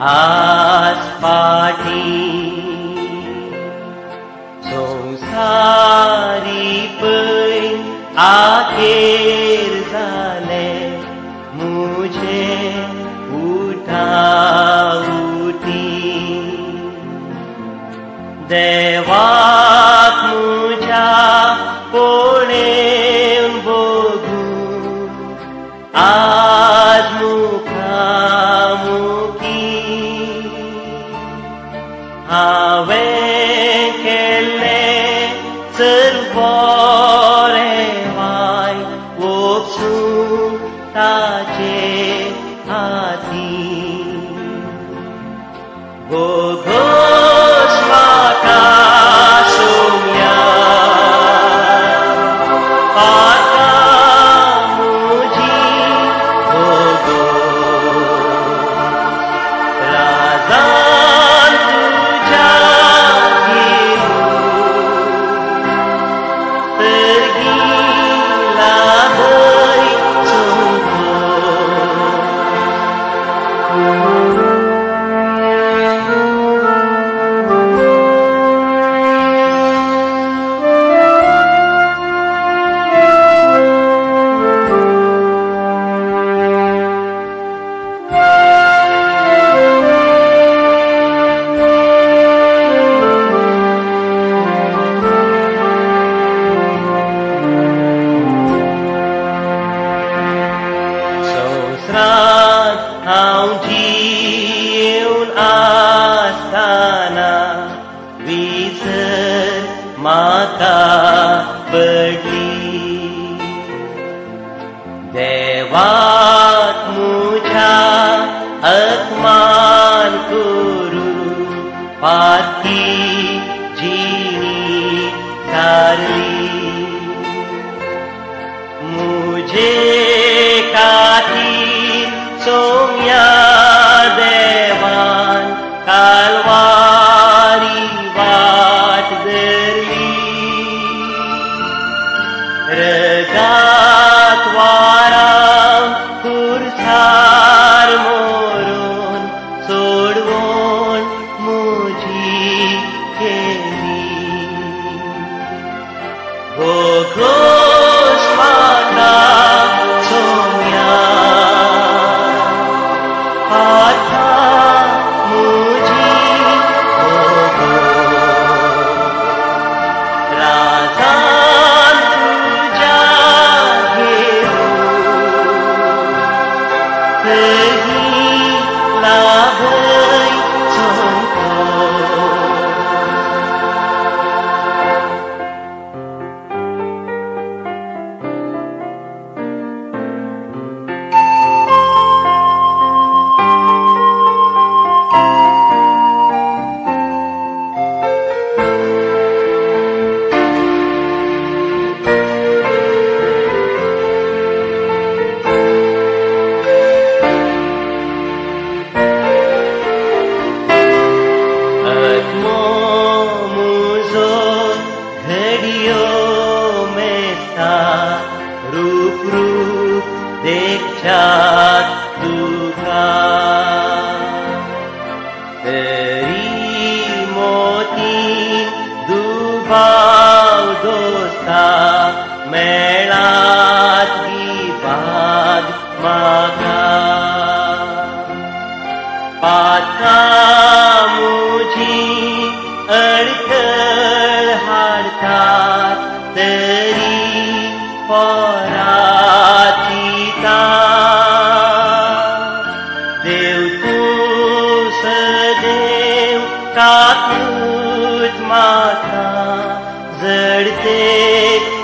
आस पाटी संसारी पै आखेर जाले मुझे उठा उठी। देवाक हांवें केल्लें सर्व बरें वाय वोगसूं ताचे हाती गोघोश म्हाका पडली देवाक मुझ्या अपमान करून पाती रगात वाराम खुर्सार मोरून सोडवून मुजी म्हाका सोम्या पाता च्या जडते मुज्या राखा